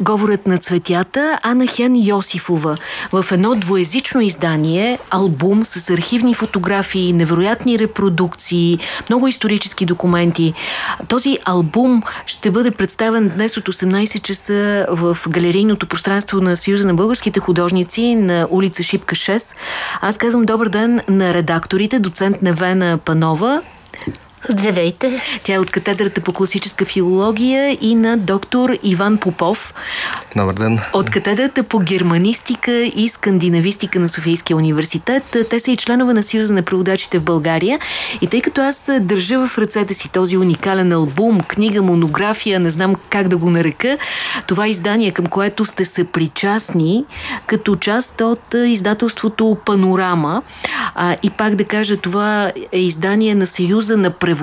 Говорът на цветята Ана Хен Йосифова в едно двоязично издание, албум с архивни фотографии, невероятни репродукции, много исторически документи. Този албум ще бъде представен днес от 18 часа в галерийното пространство на Съюза на българските художници на улица Шипка 6. Аз казвам добър ден на редакторите, доцент Невена Панова Здравейте! Тя е от катедрата по класическа филология и на доктор Иван Попов. Добър ден! От катедрата по германистика и скандинавистика на Софийския университет. Те са и членове на Съюза на преводачите в България. И тъй като аз държа в ръцете си този уникален албум, книга, монография, не знам как да го нарека, това издание, към което сте съпричастни, като част от издателството Панорама. А, и пак да кажа, това е издание на Съюза на преводачите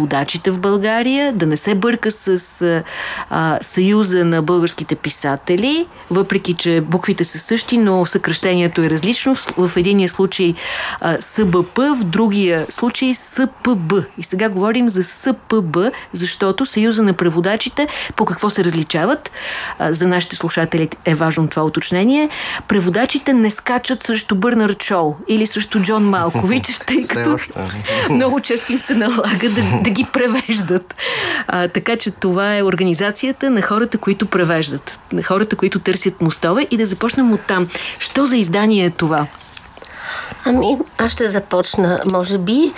в България, да не се бърка с а, Съюза на българските писатели, въпреки че буквите са същи, но съкръщението е различно. В, в единия случай а, СБП, в другия случай СПБ. И сега говорим за СПБ, защото Съюза на преводачите по какво се различават? А, за нашите слушатели е важно това уточнение. Преводачите не скачат срещу Бърнард Шоу или срещу Джон Малкович, тъй като много често им се налага да да ги превеждат. А, така че това е организацията на хората, които превеждат, на хората, които търсят мостове и да започнем от там. Що за издание е това? Ами, аз ще започна, може би.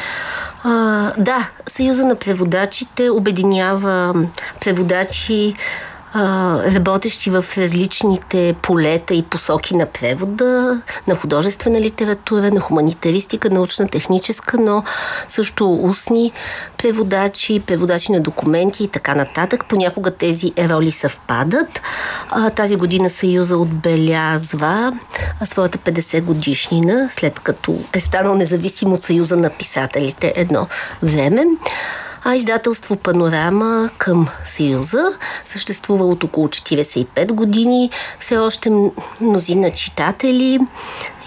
А, да, Съюза на преводачите обединява преводачи работещи в различните полета и посоки на превода, на художествена литература, на хуманитаристика, научна, техническа, но също устни преводачи, преводачи на документи и така нататък. Понякога тези роли съвпадат. Тази година Съюза отбелязва своята 50 годишнина, след като е станал независим от Съюза на писателите едно време а издателство Панорама към Съюза съществува от около 45 години. Все още мнозина читатели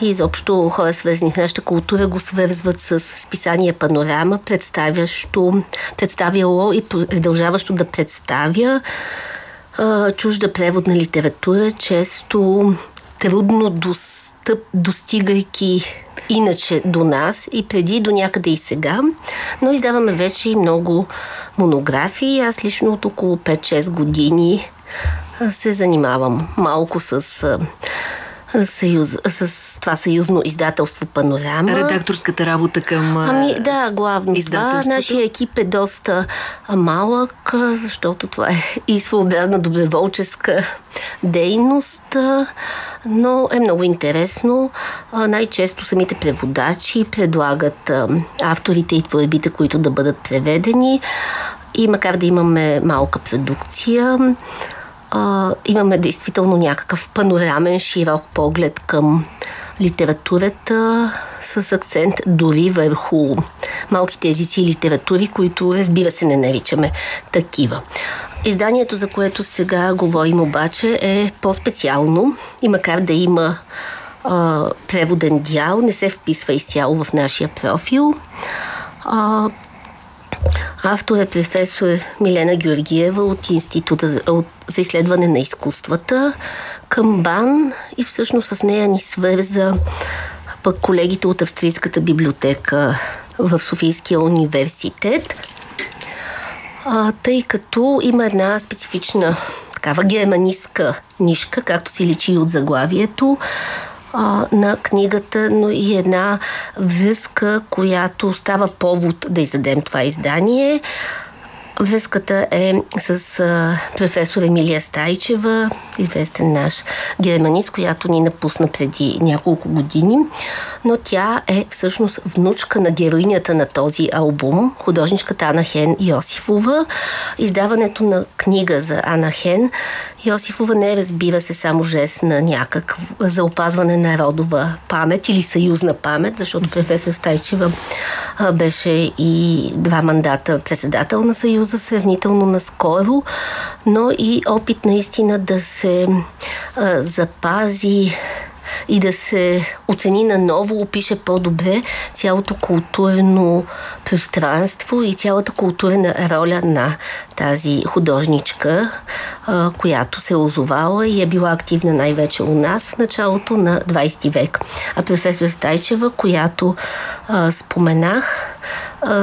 и изобщо хора свързани с нашата култура го свързват с списание Панорама, представящо, представяло и продължаващо да представя а, чужда преводна литература, често трудно достъп, достигайки иначе до нас и преди до някъде и сега, но издаваме вече и много монографии. Аз лично от около 5-6 години се занимавам малко с съюз, с това съюзно издателство Панорама. Редакторската работа към Ами да, главно това. Нашия екип е доста малък, защото това е и своеобразна доброволческа дейност, но е много интересно. Най-често самите преводачи предлагат авторите и творбите, които да бъдат преведени. И макар да имаме малка продукция, а, имаме действително някакъв панорамен, широк поглед към литературата с акцент дори върху малките езици и литератури, които разбира се не наричаме такива. Изданието, за което сега говорим обаче е по-специално и макар да има а, преводен дял, не се вписва изцяло в нашия профил. А, Автор е професор Милена Георгиева от Института от, за изследване на изкуствата към БАН и всъщност с нея ни свърза пък колегите от Австрийската библиотека в Софийския университет, а, тъй като има една специфична такава германистка нишка, както си личи от заглавието, а, на книгата, но и една връзка, която става повод да издадем това издание. Връзката е с а, професор Емилия Стайчева, известен наш германист, която ни напусна преди няколко години, но тя е всъщност внучка на героинята на този албум, художничката Ана Хен Йосифова. Издаването на книга за Ана Хен Йосифова не е, разбира се, само жест на някак за опазване на родова памет или съюзна памет, защото професор Стайчева беше и два мандата председател на Съюза, сравнително наскоро, но и опит наистина да се запази и да се оцени наново, опише по-добре цялото културно пространство и цялата културна роля на тази художничка, която се е озовала и е била активна най-вече у нас в началото на 20 век. А професор Стайчева, която споменах,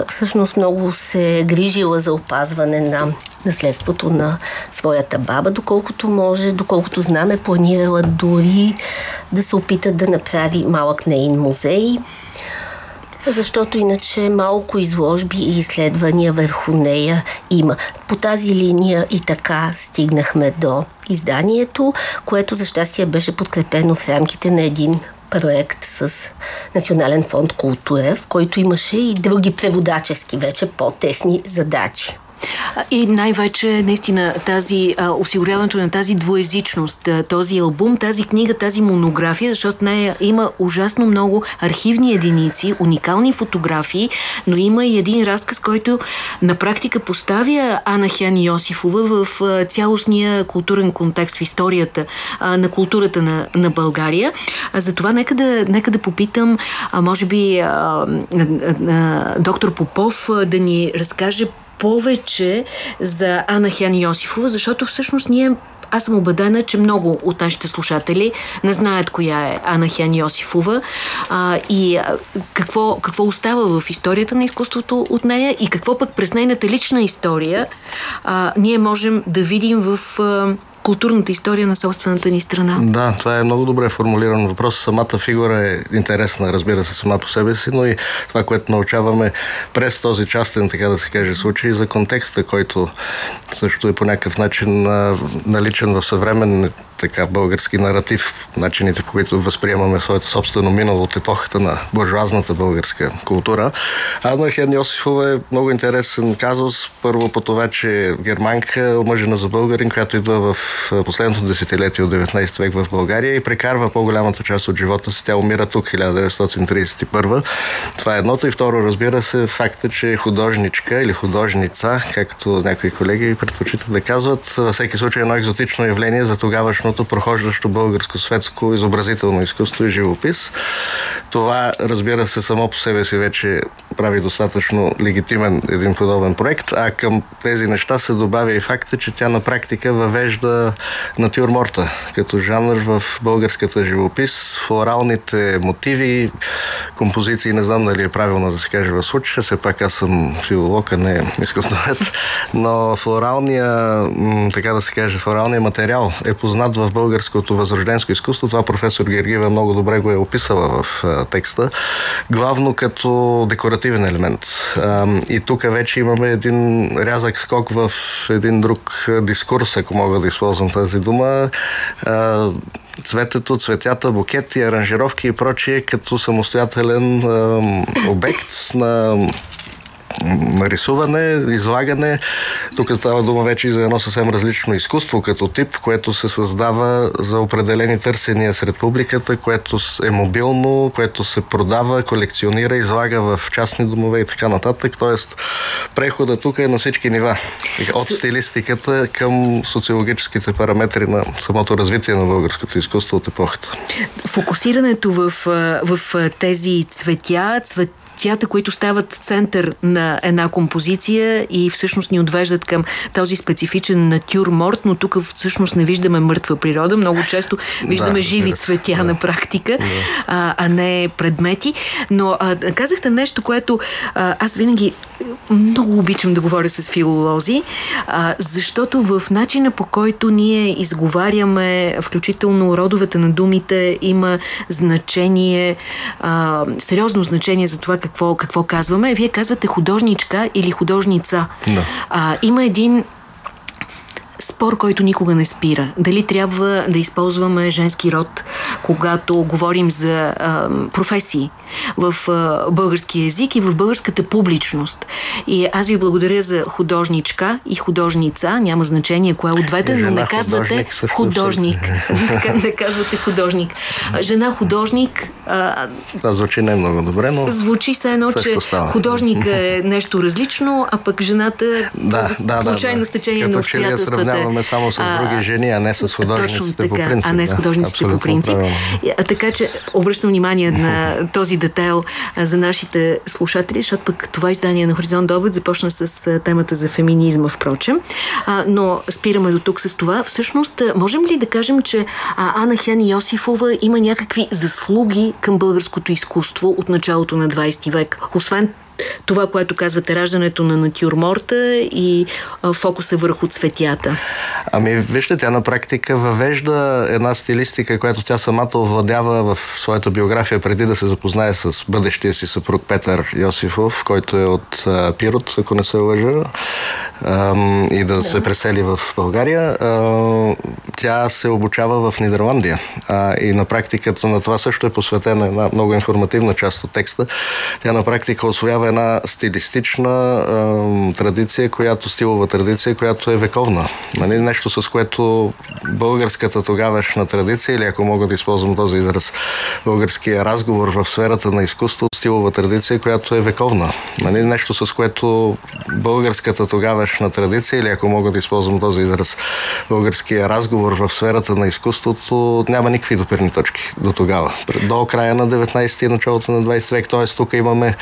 всъщност много се е грижила за опазване на наследството на своята баба, доколкото може, доколкото знам, е планирала дори да се опита да направи малък нейн музей, защото иначе малко изложби и изследвания върху нея има. По тази линия и така стигнахме до изданието, което за щастие беше подкрепено в рамките на един проект с Национален фонд култура, в който имаше и други преводачески вече по-тесни задачи. И най-вече наистина тази а, осигуряването на тази двоезичност, този албум, тази книга, тази монография, защото нея има ужасно много архивни единици, уникални фотографии, но има и един разказ, който на практика поставя Ана Хян Йосифова в а, цялостния културен контекст, в историята а, на културата на, на България. А, затова нека да, нека да попитам, а, може би а, а, а, доктор Попов а, да ни разкаже повече за Ана Хян Йосифова, защото всъщност ние аз съм убедена, че много от нашите слушатели не знаят коя е Ана Хян Йосифова а, и а, какво, какво остава в историята на изкуството от нея и какво пък през нейната лична история а, ние можем да видим в а, културната история на собствената ни страна. Да, това е много добре формулиран въпрос. Самата фигура е интересна, разбира се, сама по себе си, но и това, което научаваме през този частен, така да се каже, случай за контекста, който също е по някакъв начин наличен в съвремен така български наратив, начините по които възприемаме своето собствено минало от епохата на буржуазната българска култура. Анна Хен Йосифова е много интересен казус. Първо по това, че германка, омъжена за българин, която идва в последното десетилетие от 19 век в България и прекарва по-голямата част от живота си. Тя умира тук 1931. Това е едното. И второ, разбира се, факта, че е художничка или художница, както някои колеги предпочитат да казват, във всеки случай едно екзотично явление за тогавашното прохождащо българско светско изобразително изкуство и живопис. Това, разбира се, само по себе си вече прави достатъчно легитимен един подобен проект, а към тези неща се добавя и факта, че тя на практика въвежда натюрморта като жанр в българската живопис. Флоралните мотиви, композиции, не знам дали е правилно да се каже в случая, все пак аз съм филолог, а не изкуствовед, но флоралния, така да се каже, флоралния материал е познат в българското възрожденско изкуство. Това професор Гергиева много добре го е описала в текста. Главно като декоративен елемент. И тук вече имаме един рязък скок в един друг дискурс, ако мога да използвам тази дума цветето, цветята, букети, аранжировки и прочие като самостоятелен обект на нарисуване, излагане. Тук става дума вече и за едно съвсем различно изкуство като тип, което се създава за определени търсения сред публиката, което е мобилно, което се продава, колекционира, излага в частни домове и така нататък. Тоест, прехода тук е на всички нива. От стилистиката към социологическите параметри на самото развитие на българското изкуство от епохата. Фокусирането в, в тези цветя, цвет цветята, които стават център на една композиция и всъщност ни отвеждат към този специфичен натюрморт, но тук всъщност не виждаме мъртва природа. Много често виждаме да, живи цветя да. на практика, да. а, а не предмети. Но а, казахте нещо, което а, аз винаги много обичам да говоря с филолози, а, защото в начина по който ние изговаряме, включително родовете на думите, има значение, а, сериозно значение за това какво, какво казваме. Вие казвате художничка или художница. Да. А, има един спор, който никога не спира. Дали трябва да използваме женски род, когато говорим за а, професии в а, български язик и в българската публичност. И аз ви благодаря за художничка и художница. Няма значение кое от двете, но не казвате художник. художник. не казвате художник. Жена художник А, това звучи не много добре, но Звучи се едно, че става. художник е нещо различно, а пък жената да, да, случайно да, стечение на обстоятелствата. Сравняваме само с други жени, а не с художниците така, по принцип. А не с художниците да, по принцип. А, така че обръщам внимание на този детайл за нашите слушатели, защото пък това издание на Хоризонт Добът започна с темата за феминизма, впрочем. А, но спираме до тук с това. Всъщност, можем ли да кажем, че а, Ана Хен Йосифова има някакви заслуги към българското изкуство от началото на 20 век? Освен това, което казвате, раждането на натюрморта и а, фокуса върху цветята? Ами, вижте, тя на практика въвежда една стилистика, която тя самата овладява в своята биография преди да се запознае с бъдещия си съпруг Петър Йосифов, който е от а, Пирот, ако не се лъжа, а, и да, да се пресели в България. А, тя се обучава в Нидерландия а, и на практиката на това също е посветена една много информативна част от текста. Тя на практика освоява една стилистична е, традиция, която, стилова традиция, която е вековна. Нали? Нещо с което българската тогавашна традиция, или ако мога да използвам този израз, българския разговор в сферата на изкуство, стилова традиция, която е вековна. Нали? Нещо с което българската тогавашна традиция, или ако мога да използвам този израз, българския разговор в сферата на изкуството няма никакви допирни точки до тогава. До края на 19 и началото на 20 век. Т.е. тук имаме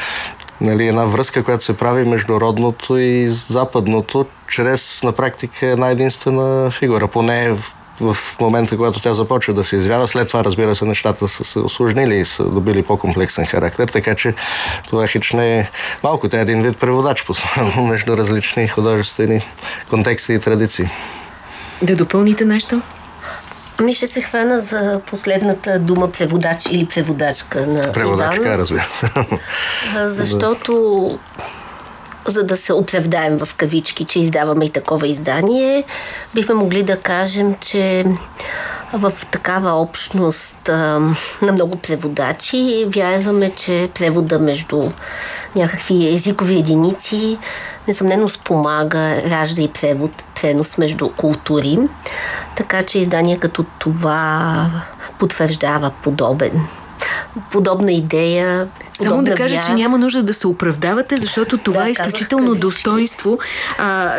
нали, една връзка, която се прави между родното и западното, чрез на практика една единствена фигура. Поне в, в момента, когато тя започва да се извява, след това, разбира се, нещата са се осложнили и са добили по-комплексен характер, така че това хич не е малко. Тя е един вид преводач, между различни художествени контексти и традиции. Да допълните нещо? Ами ще се хвана за последната дума преводач или преводачка на Преводачка, Иван. разбира се. Защото за да се оправдаем в кавички, че издаваме и такова издание, бихме могли да кажем, че в такава общност а, на много преводачи вярваме, че превода между някакви езикови единици несъмнено спомага, ражда и превод, пренос между култури. Така че издания като това потвърждава подобен подобна идея. Само да кажа, че няма нужда да се оправдавате, защото това да, е изключително достоинство. А,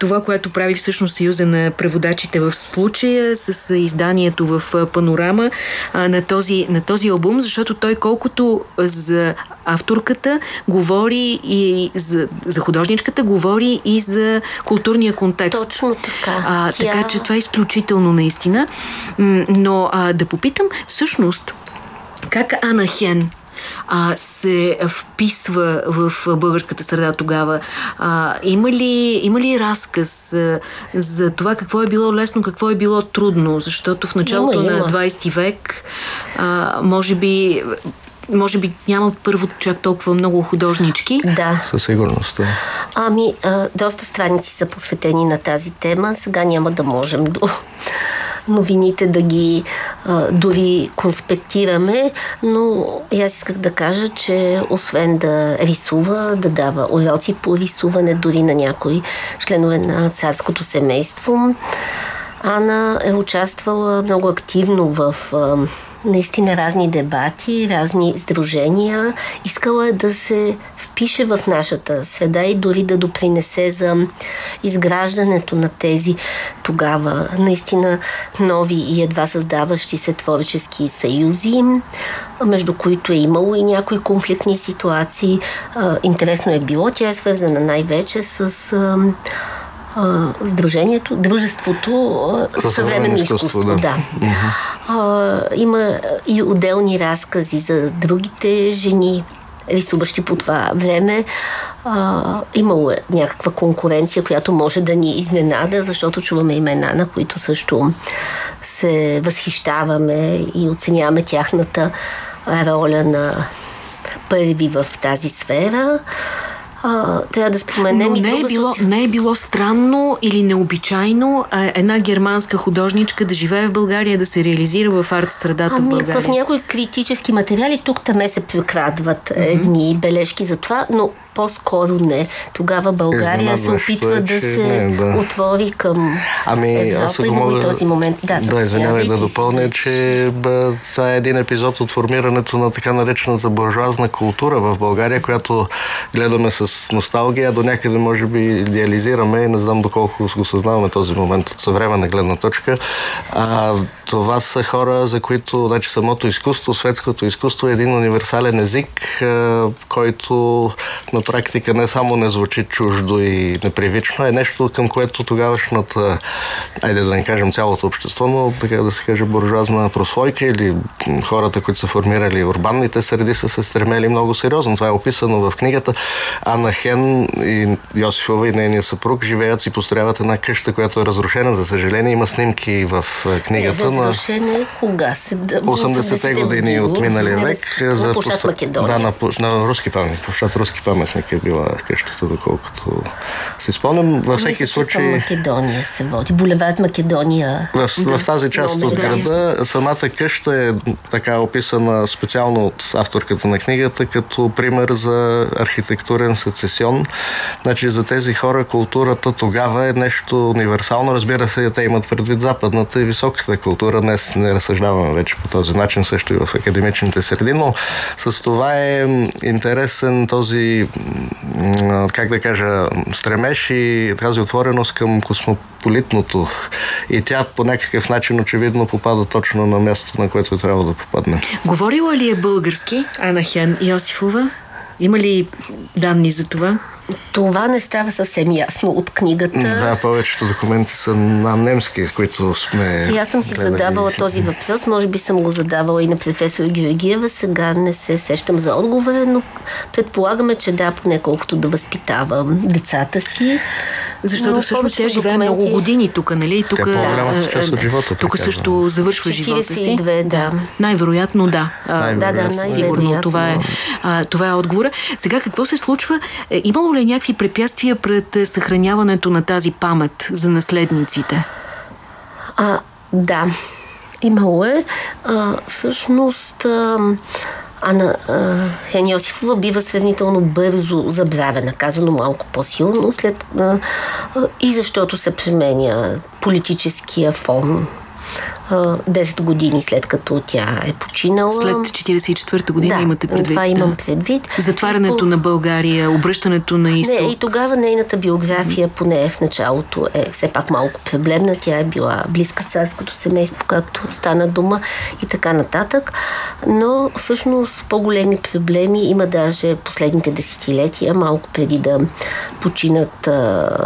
това, което прави всъщност Съюза на преводачите в случая с изданието в Панорама а, на, този, на този албум, защото той колкото за авторката говори и за, за художничката, говори и за културния контекст. Точно така. А, Тя... Така че това е изключително наистина. Но а, да попитам, всъщност, как Ана Хен а, се вписва в българската среда тогава? А, има, ли, има ли разказ а, за това какво е било лесно, какво е било трудно? Защото в началото има, на 20 век а, може би може би няма първо чак толкова много художнички. Да. Със сигурност. Да. Ами, а, доста страници са посветени на тази тема. Сега няма да можем до новините да ги а, дори конспектираме, но аз исках да кажа, че освен да рисува, да дава уроци по рисуване дори на някои членове на царското семейство, Ана е участвала много активно в а, наистина разни дебати, разни сдружения. Искала е да се впише в нашата среда и дори да допринесе за изграждането на тези тогава наистина нови и едва създаващи се творчески съюзи, между които е имало и някои конфликтни ситуации. Интересно е било, тя е свързана най-вече с Сдружението, Дружеството съвременно изкуство. да. да. А, има и отделни разкази за другите жени, рисуващи по това време. А, имало е някаква конкуренция, която може да ни изненада, защото чуваме имена, на които също се възхищаваме и оценяваме тяхната роля на първи в тази сфера а, трябва да споменем Но не, е било, не е било странно или необичайно а, една германска художничка да живее в България, да се реализира в арт средата ами, в България. В някои критически материали тук там се прокрадват mm-hmm. едни бележки за това, но по-скоро не. Тогава България се опитва е, да се не, да. отвори към ами, Европа. Аз мога, и този момент. Да, да извинявай да допълня, че бе, това е един епизод от формирането на така наречената буржуазна култура в България, която гледаме с носталгия, до някъде може би идеализираме и не знам доколко го съзнаваме този момент от съвременна гледна точка. А, това са хора, за които значи, самото изкуство, светското изкуство е един универсален език, който на практика не само не звучи чуждо и непривично, е нещо към което тогавашната, айде да не кажем цялото общество, но така да се каже буржуазна прослойка или хората, които са формирали урбанните среди, са се стремели много сериозно. Това е описано в книгата. Ана Хен и Йосифова и нейния съпруг живеят си построяват една къща, която е разрушена. За съжаление има снимки в книгата. Е, кога? 80-те години от миналия век. На за площад Македония. Да, на, на руски паметник. Площад руски паметник е била къщата, доколкото си спомням. Във всеки случай... Македония се води. Булевард Македония. В, в тази част от града самата къща е така описана специално от авторката на книгата като пример за архитектурен сецесион. Значи за тези хора културата тогава е нещо универсално. Разбира се, те имат предвид западната и високата култура. Днес не разсъждаваме вече по този начин, също и в академичните среди, но с това е интересен този, как да кажа, стремеж и тази отвореност към космополитното. И тя по някакъв начин очевидно попада точно на мястото, на което трябва да попадне. Говорила ли е български Ана Хен Йосифова? Има ли данни за това? Това не става съвсем ясно от книгата. Да, повечето документи са на немски, които сме. И аз съм си задавала този въпрос. Може би съм го задавала и на професор Георгиева. Сега не се сещам за отговора, но предполагаме, че да, поне колкото да възпитавам децата си. Защото Но всъщност тя живее документи... много години тук, нали? Тук, тя по-голямата част от живота. Тук също завършва 42, живота си. да. Най-вероятно да. Най-вероятно. Да, да, най-вероятно. Това е, а, това е отговора. Сега какво се случва? Е, имало ли някакви препятствия пред е, съхраняването на тази памет за наследниците? А, да. Имало е. А, всъщност... А, Ана Хен Йосифова бива сравнително бързо забравена, казано малко по-силно, след, а, а, и защото се променя политическия фон 10 години след като тя е починала. След 44-та година да, имате предвид. това имам предвид. Затварянето по... на България, обръщането на изток. Не, и тогава нейната биография, поне в началото, е все пак малко проблемна. Тя е била близка с царското семейство, както стана дума и така нататък. Но всъщност по-големи проблеми има даже последните десетилетия, малко преди да починат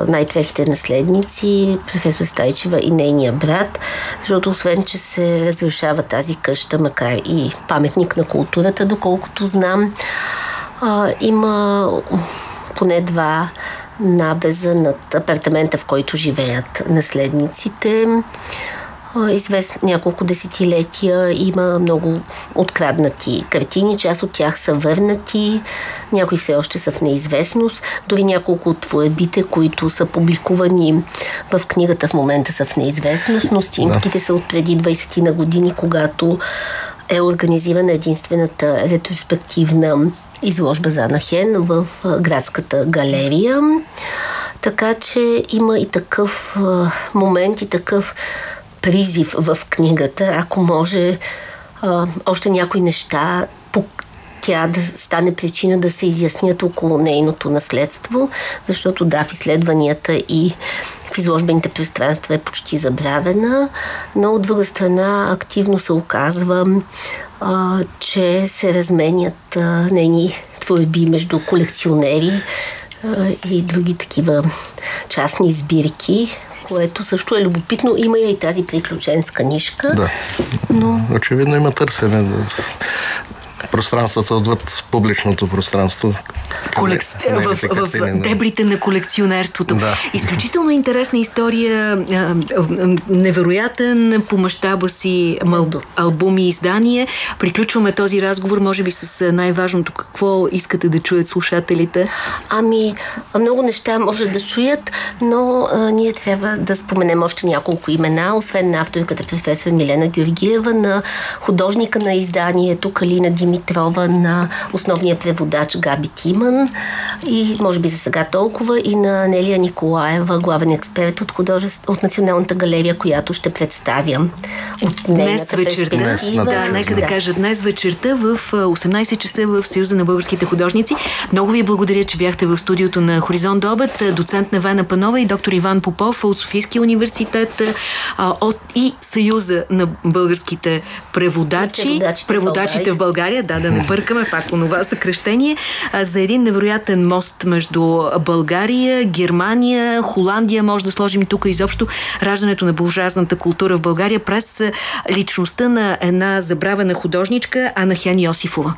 най-прехите наследници, професор Стайчева и нейния брат, защото освен, че се разрушава тази къща, макар и паметник на културата, доколкото знам, а, има поне два набеза над апартамента, в който живеят наследниците известно няколко десетилетия има много откраднати картини, част от тях са върнати, някои все още са в неизвестност, дори няколко от творбите, които са публикувани в книгата в момента са в неизвестност, но снимките да. са от преди 20 на години, когато е организирана единствената ретроспективна изложба за Анахен в градската галерия. Така че има и такъв момент и такъв призив в книгата, ако може а, още някои неща по тя да стане причина да се изяснят около нейното наследство, защото да, в изследванията и в изложбените пространства е почти забравена, но от друга страна активно се оказва, а, че се разменят а, нейни творби между колекционери а, и други такива частни сбирки, което също е любопитно. Има и тази приключенска нишка. Да. Но... Очевидно има търсене пространството отвъд публичното пространство. Колек... В, в, в дебрите на колекционерството. Да. Изключително интересна история, невероятен по мащаба си албум и издание. Приключваме този разговор, може би с най-важното. Какво искате да чуят слушателите? Ами, много неща може да чуят, но а, ние трябва да споменем още няколко имена, освен на авторката професор Милена Георгиева, на художника на изданието Калина Димитрова Петрова, на основния преводач Габи Тиман и може би за сега толкова и на Нелия Николаева, главен експерт от, художеств... от Националната галерия, която ще представя. от Днес вечерта. Днес, да, нека да кажа днес вечерта в 18 часа в Съюза на българските художници. Много ви благодаря, че бяхте в студиото на Хоризонт до обед. Доцент Невена Панова и доктор Иван Попов от Софийския университет а, от и Съюза на българските преводачи. Преводачите, преводачите в България. Да, да не бъркаме пак онова съкрещение. А, за един невероятен мост между България, Германия, Холандия. Може да сложим тук изобщо раждането на буржуазната култура в България през личността на една забравена художничка Ана Хян Йосифова.